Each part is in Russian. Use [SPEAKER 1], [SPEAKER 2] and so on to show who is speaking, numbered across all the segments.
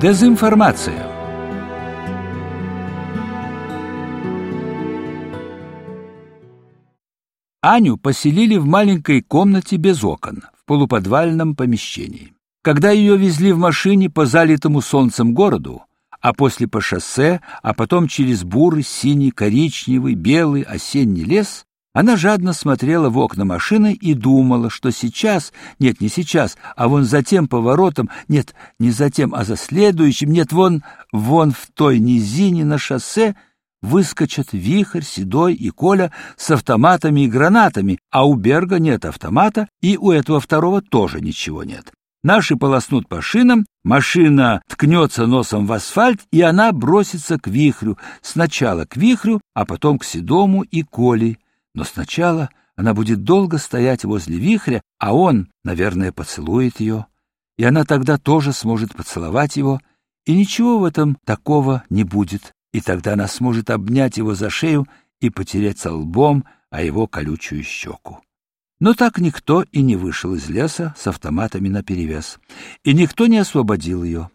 [SPEAKER 1] Дезинформация. Аню поселили в маленькой комнате без окон, в полуподвальном помещении. Когда ее везли в машине по залитому солнцем городу, а после по шоссе, а потом через бурый, синий, коричневый, белый осенний лес, она жадно смотрела в окна машины и думала, что сейчас, нет, не сейчас, а вон за тем поворотом, нет, не за тем, а за следующим, нет, вон, вон в той низине на шоссе выскочат Вихрь, Седой и Коля с автоматами и гранатами, а у Берга нет автомата, и у этого второго тоже ничего нет. Наши полоснут по шинам, машина ткнется носом в асфальт, и она бросится к Вихрю, сначала к Вихрю, а потом к Седому и Коле, но сначала она будет долго стоять возле вихря, а он, наверное, поцелует ее, и она тогда тоже сможет поцеловать его, и ничего в этом такого не будет, и тогда она сможет обнять его за шею и потереться лбом о его колючую щеку. Но так никто и не вышел из леса с автоматами наперевес, и никто не освободил ее.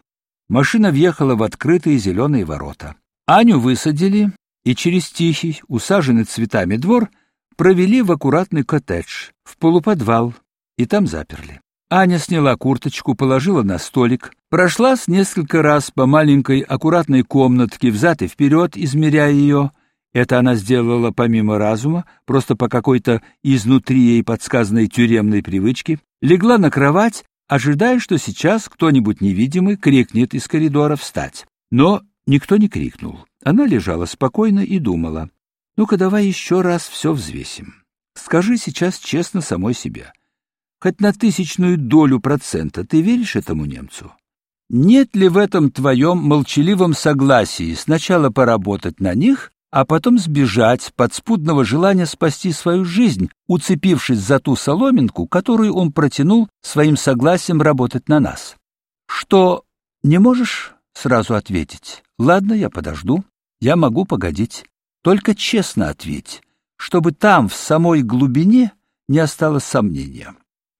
[SPEAKER 1] Машина въехала в открытые зеленые ворота. Аню высадили, и через тихий, усаженный цветами двор — провели в аккуратный коттедж, в полуподвал, и там заперли. Аня сняла курточку, положила на столик, прошлась несколько раз по маленькой аккуратной комнатке взад и вперед, измеряя ее. Это она сделала помимо разума, просто по какой-то изнутри ей подсказанной тюремной привычке. Легла на кровать, ожидая, что сейчас кто-нибудь невидимый крикнет из коридора встать. Но никто не крикнул. Она лежала спокойно и думала. Ну-ка давай еще раз все взвесим. Скажи сейчас честно самой себе. Хоть на тысячную долю процента ты веришь этому немцу? Нет ли в этом твоем молчаливом согласии сначала поработать на них, а потом сбежать под спудного желания спасти свою жизнь, уцепившись за ту соломинку, которую он протянул своим согласием работать на нас? Что, не можешь сразу ответить? Ладно, я подожду. Я могу погодить. Только честно ответь, чтобы там, в самой глубине, не осталось сомнения.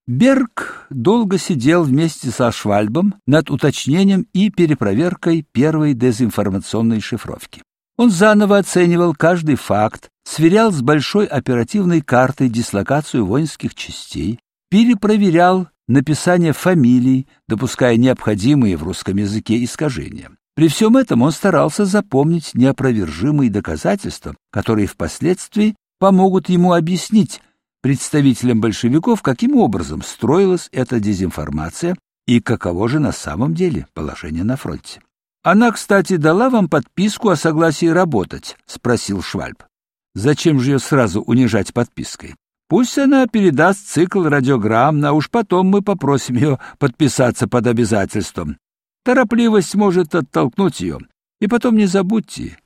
[SPEAKER 1] Берг долго сидел вместе со Швальбом над уточнением и перепроверкой первой дезинформационной шифровки. Он заново оценивал каждый факт, сверял с большой оперативной картой дислокацию воинских частей, перепроверял написание фамилий, допуская необходимые в русском языке искажения. При всем этом он старался запомнить неопровержимые доказательства, которые впоследствии помогут ему объяснить представителям большевиков, каким образом строилась эта дезинформация и каково же на самом деле положение на фронте. «Она, кстати, дала вам подписку о согласии работать?» — спросил Швальб. «Зачем же ее сразу унижать подпиской? Пусть она передаст цикл радиограмм, а уж потом мы попросим ее подписаться под обязательством. Торопливость может оттолкнуть ее. И потом не забудьте,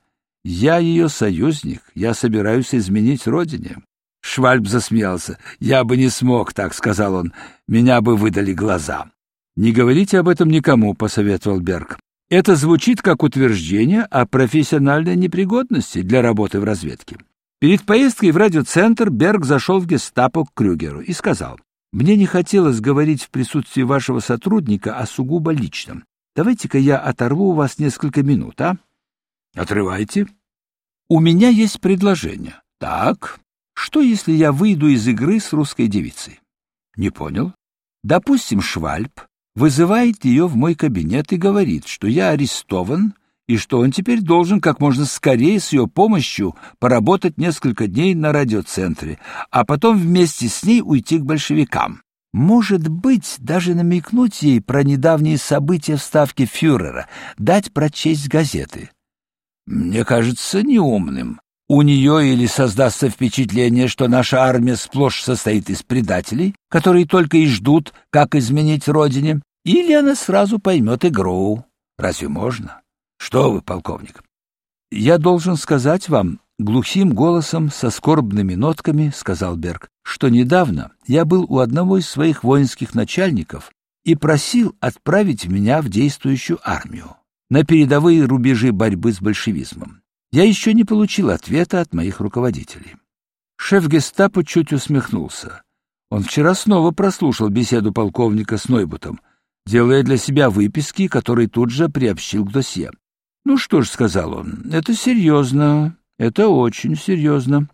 [SPEAKER 1] я ее союзник, я собираюсь изменить родине. Швальб засмеялся. «Я бы не смог, так», — сказал он. «Меня бы выдали глаза». «Не говорите об этом никому», — посоветовал Берг. «Это звучит как утверждение о профессиональной непригодности для работы в разведке». Перед поездкой в радиоцентр Берг зашел в гестапо к Крюгеру и сказал, «Мне не хотелось говорить в присутствии вашего сотрудника о сугубо личном. Давайте-ка я оторву у вас несколько минут, а? Отрывайте. У меня есть предложение. Так, что если я выйду из игры с русской девицей? Не понял. Допустим, Швальб вызывает ее в мой кабинет и говорит, что я арестован и что он теперь должен как можно скорее с ее помощью поработать несколько дней на радиоцентре, а потом вместе с ней уйти к большевикам. Может быть, даже намекнуть ей про недавние события в ставке фюрера, дать прочесть газеты. Мне кажется неумным. У нее или создастся впечатление, что наша армия сплошь состоит из предателей, которые только и ждут, как изменить родине, или она сразу поймет игру. Разве можно? Что вы, полковник? Я должен сказать вам, глухим голосом со скорбными нотками сказал Берг, что недавно я был у одного из своих воинских начальников и просил отправить меня в действующую армию на передовые рубежи борьбы с большевизмом. Я еще не получил ответа от моих руководителей. Шеф гестапо чуть усмехнулся. Он вчера снова прослушал беседу полковника с Нойбутом. делая для себя выписки, которые тут же приобщил к досье. «Ну что ж», — сказал он, — «это серьезно, это очень серьезно.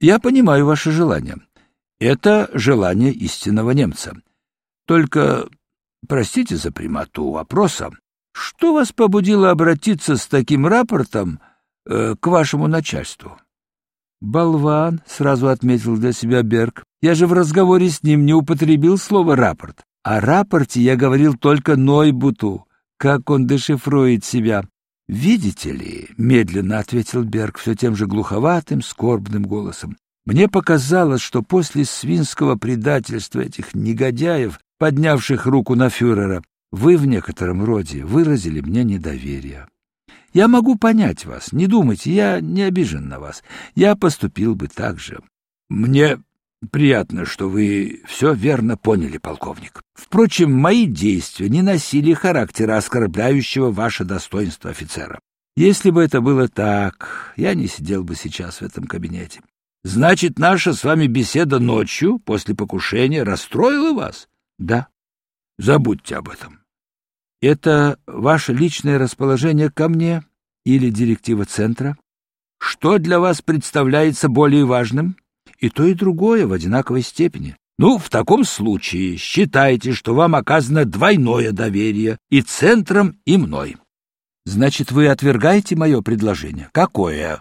[SPEAKER 1] Я понимаю ваше желание. Это желание истинного немца. Только, простите за прямоту вопроса, что вас побудило обратиться с таким рапортом э, к вашему начальству? Болван, сразу отметил для себя Берг. Я же в разговоре с ним не употребил слово рапорт. О рапорте я говорил только Нойбуту, как он дешифрует себя. Видите ли, медленно ответил Берг все тем же глуховатым, скорбным голосом. Мне показалось, что после свинского предательства этих негодяев, поднявших руку на фюрера, вы в некотором роде выразили мне недоверие. Я могу понять вас, не думайте, я не обижен на вас. Я поступил бы так же. Мне приятно, что вы все верно поняли, полковник. Впрочем, мои действия не носили характера оскорбляющего ваше достоинство офицера. Если бы это было так, я не сидел бы сейчас в этом кабинете. Значит, наша с вами беседа ночью после покушения расстроила вас? Да. Забудьте об этом. Это ваше личное расположение ко мне или директива центра? Что для вас представляется более важным? И то, и другое в одинаковой степени. Ну, в таком случае считайте, что вам оказано двойное доверие и центром, и мной. Значит, вы отвергаете мое предложение? Какое?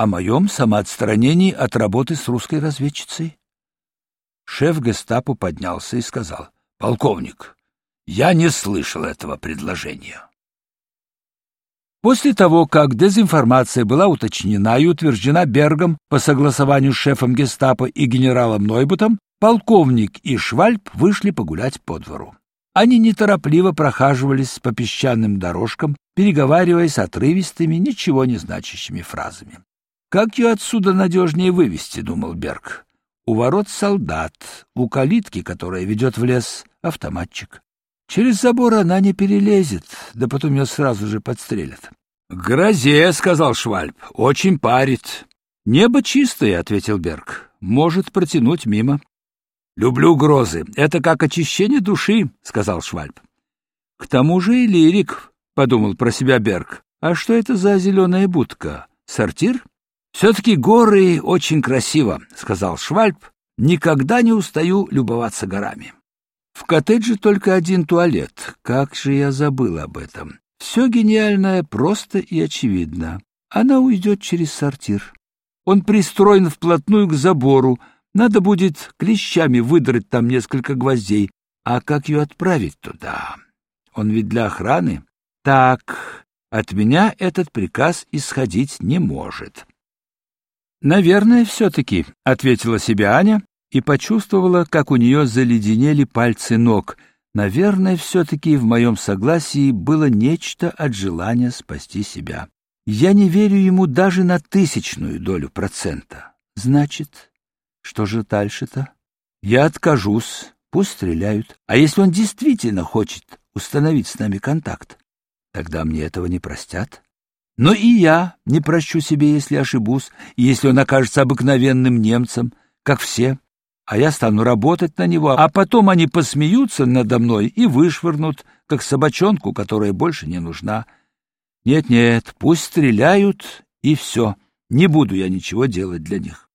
[SPEAKER 1] О моем самоотстранении от работы с русской разведчицей? Шеф гестапо поднялся и сказал, «Полковник, я не слышал этого предложения». После того, как дезинформация была уточнена и утверждена Бергом по согласованию с шефом гестапо и генералом Нойбутом, полковник и Швальб вышли погулять по двору. Они неторопливо прохаживались по песчаным дорожкам, переговариваясь отрывистыми, ничего не значащими фразами. «Как ее отсюда надежнее вывести?» — думал Берг. «У ворот солдат, у калитки, которая ведет в лес, автоматчик. Через забор она не перелезет, да потом ее сразу же подстрелят. — грозе, — сказал Швальб, — очень парит. — Небо чистое, — ответил Берг, — может протянуть мимо. — Люблю грозы. Это как очищение души, — сказал Швальб. — К тому же и лирик, — подумал про себя Берг. — А что это за зеленая будка? Сортир? — Все-таки горы очень красиво, — сказал Швальб. — Никогда не устаю любоваться горами. — в коттедже только один туалет. Как же я забыл об этом. Все гениальное просто и очевидно. Она уйдет через сортир. Он пристроен вплотную к забору. Надо будет клещами выдрать там несколько гвоздей. А как ее отправить туда? Он ведь для охраны. Так, от меня этот приказ исходить не может. Наверное, все-таки, — ответила себе Аня, и почувствовала, как у нее заледенели пальцы ног. Наверное, все-таки в моем согласии было нечто от желания спасти себя. Я не верю ему даже на тысячную долю процента. Значит, что же дальше-то? Я откажусь, пусть стреляют. А если он действительно хочет установить с нами контакт, тогда мне этого не простят. Но и я не прощу себе, если ошибусь, и если он окажется обыкновенным немцем, как все а я стану работать на него, а потом они посмеются надо мной и вышвырнут, как собачонку, которая больше не нужна. Нет-нет, пусть стреляют, и все. Не буду я ничего делать для них.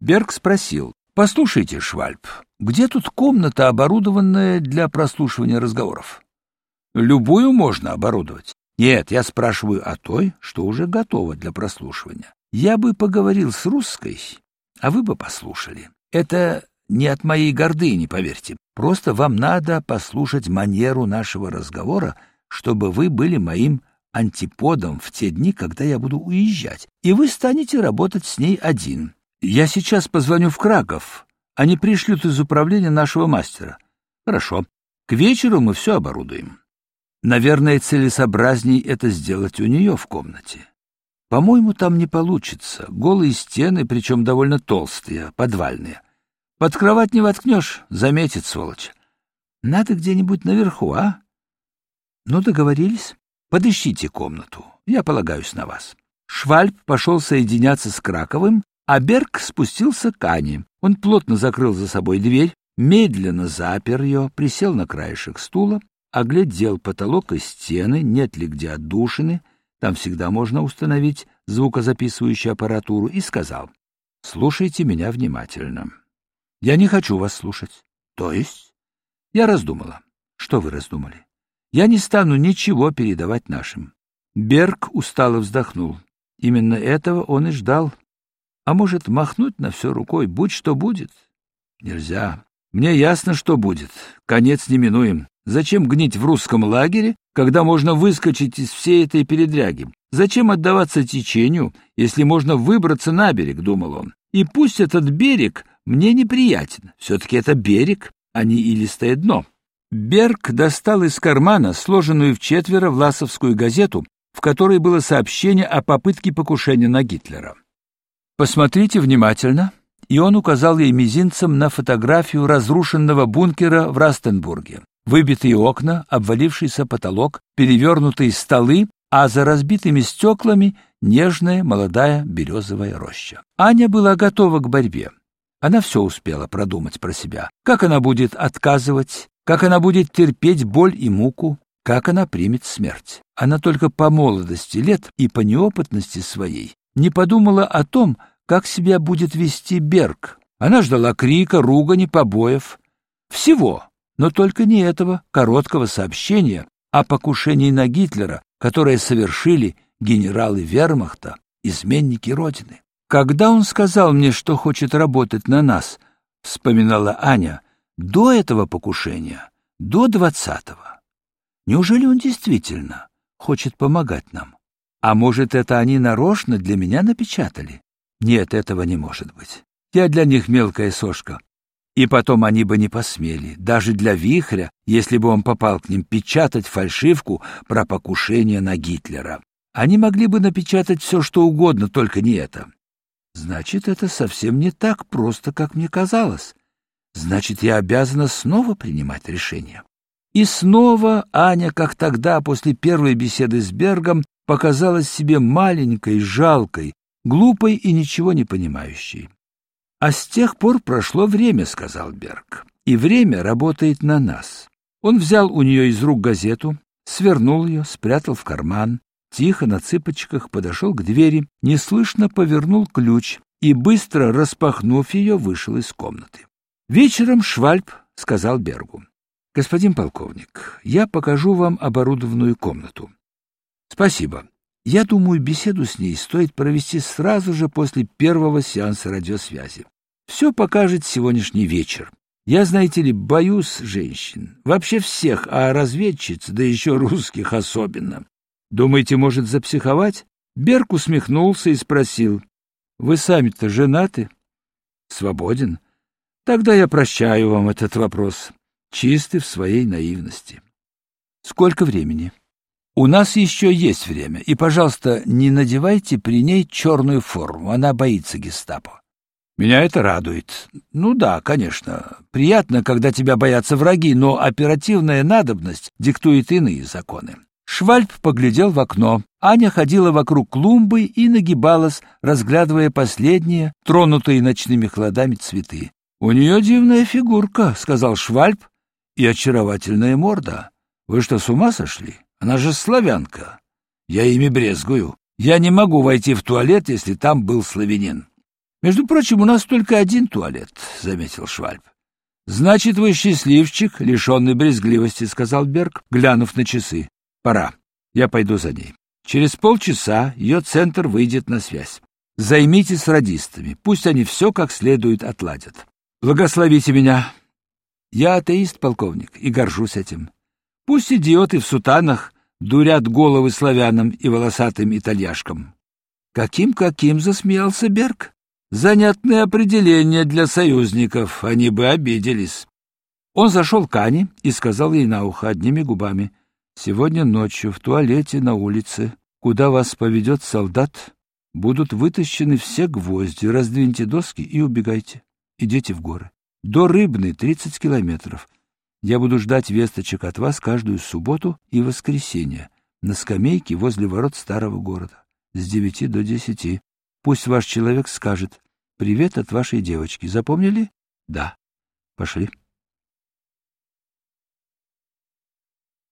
[SPEAKER 1] Берг спросил, «Послушайте, Швальб, где тут комната, оборудованная для прослушивания разговоров?» «Любую можно оборудовать». «Нет, я спрашиваю о той, что уже готова для прослушивания. Я бы поговорил с русской, а вы бы послушали. Это не от моей гордыни, поверьте. Просто вам надо послушать манеру нашего разговора, чтобы вы были моим антиподом в те дни, когда я буду уезжать, и вы станете работать с ней один. Я сейчас позвоню в Краков. Они пришлют из управления нашего мастера. Хорошо. К вечеру мы все оборудуем. Наверное, целесообразней это сделать у нее в комнате. По-моему, там не получится. Голые стены, причем довольно толстые, подвальные. Под кровать не воткнешь, заметит сволочь. Надо где-нибудь наверху, а? Ну, договорились. Подыщите комнату. Я полагаюсь на вас. Швальб пошел соединяться с Краковым, а Берг спустился к Ане. Он плотно закрыл за собой дверь, медленно запер ее, присел на краешек стула, оглядел потолок и стены, нет ли где отдушины, там всегда можно установить звукозаписывающую аппаратуру, и сказал, «Слушайте меня внимательно. Я не хочу вас слушать. То есть?» Я раздумала. Что вы раздумали? Я не стану ничего передавать нашим. Берг устало вздохнул. Именно этого он и ждал. А может, махнуть на все рукой, будь что будет? Нельзя. Мне ясно, что будет. Конец неминуем. Зачем гнить в русском лагере, когда можно выскочить из всей этой передряги? Зачем отдаваться течению, если можно выбраться на берег, думал он. И пусть этот берег мне неприятен. Все-таки это берег, а не илистое дно. Берг достал из кармана сложенную в четверо власовскую газету, в которой было сообщение о попытке покушения на Гитлера. Посмотрите внимательно, и он указал ей мизинцем на фотографию разрушенного бункера в Растенбурге. Выбитые окна, обвалившийся потолок, перевернутые столы, а за разбитыми стеклами нежная молодая березовая роща. Аня была готова к борьбе. Она все успела продумать про себя. Как она будет отказывать, как она будет терпеть боль и муку, как она примет смерть. Она только по молодости лет и по неопытности своей не подумала о том, как себя будет вести Берг. Она ждала крика, ругани, побоев. Всего, но только не этого короткого сообщения о покушении на Гитлера, которое совершили генералы вермахта, изменники Родины. Когда он сказал мне, что хочет работать на нас, вспоминала Аня, до этого покушения, до двадцатого. Неужели он действительно хочет помогать нам? А может, это они нарочно для меня напечатали? Нет, этого не может быть. Я для них мелкая сошка. И потом они бы не посмели, даже для Вихря, если бы он попал к ним печатать фальшивку про покушение на Гитлера. Они могли бы напечатать все, что угодно, только не это. Значит, это совсем не так просто, как мне казалось. Значит, я обязана снова принимать решение. И снова Аня, как тогда, после первой беседы с Бергом, показалась себе маленькой, жалкой, глупой и ничего не понимающей. А с тех пор прошло время, сказал Берг, и время работает на нас. Он взял у нее из рук газету, свернул ее, спрятал в карман, тихо на цыпочках подошел к двери, неслышно повернул ключ и, быстро распахнув ее, вышел из комнаты. Вечером Швальб сказал Бергу, «Господин полковник, я покажу вам оборудованную комнату. Спасибо. Я думаю, беседу с ней стоит провести сразу же после первого сеанса радиосвязи. Все покажет сегодняшний вечер. Я, знаете ли, боюсь женщин. Вообще всех, а разведчиц, да еще русских особенно. Думаете, может запсиховать? Берг усмехнулся и спросил. Вы сами-то женаты? Свободен. Тогда я прощаю вам этот вопрос. Чистый в своей наивности. Сколько времени? У нас еще есть время, и, пожалуйста, не надевайте при ней черную форму, она боится гестапо. Меня это радует. Ну да, конечно, приятно, когда тебя боятся враги, но оперативная надобность диктует иные законы. Швальб поглядел в окно. Аня ходила вокруг клумбы и нагибалась, разглядывая последние, тронутые ночными холодами цветы. — У нее дивная фигурка, — сказал Швальб, — и очаровательная морда. Вы что, с ума сошли? Она же славянка. Я ими брезгую. Я не могу войти в туалет, если там был славянин. Между прочим, у нас только один туалет, — заметил Швальб. — Значит, вы счастливчик, лишенный брезгливости, — сказал Берг, глянув на часы. — Пора. Я пойду за ней. Через полчаса ее центр выйдет на связь. Займитесь радистами, пусть они все как следует отладят. Благословите меня. Я атеист, полковник, и горжусь этим. Пусть идиоты в сутанах дурят головы славянам и волосатым итальяшкам. Каким-каким засмеялся Берг. Занятное определение для союзников, они бы обиделись. Он зашел к Ане и сказал ей на ухо одними губами. «Сегодня ночью в туалете на улице, куда вас поведет солдат, будут вытащены все гвозди, раздвиньте доски и убегайте. Идите в горы. До Рыбны тридцать километров. Я буду ждать весточек от вас каждую субботу и воскресенье на скамейке возле ворот старого города с девяти до десяти. Пусть ваш человек скажет «Привет от вашей девочки». Запомнили? Да. Пошли.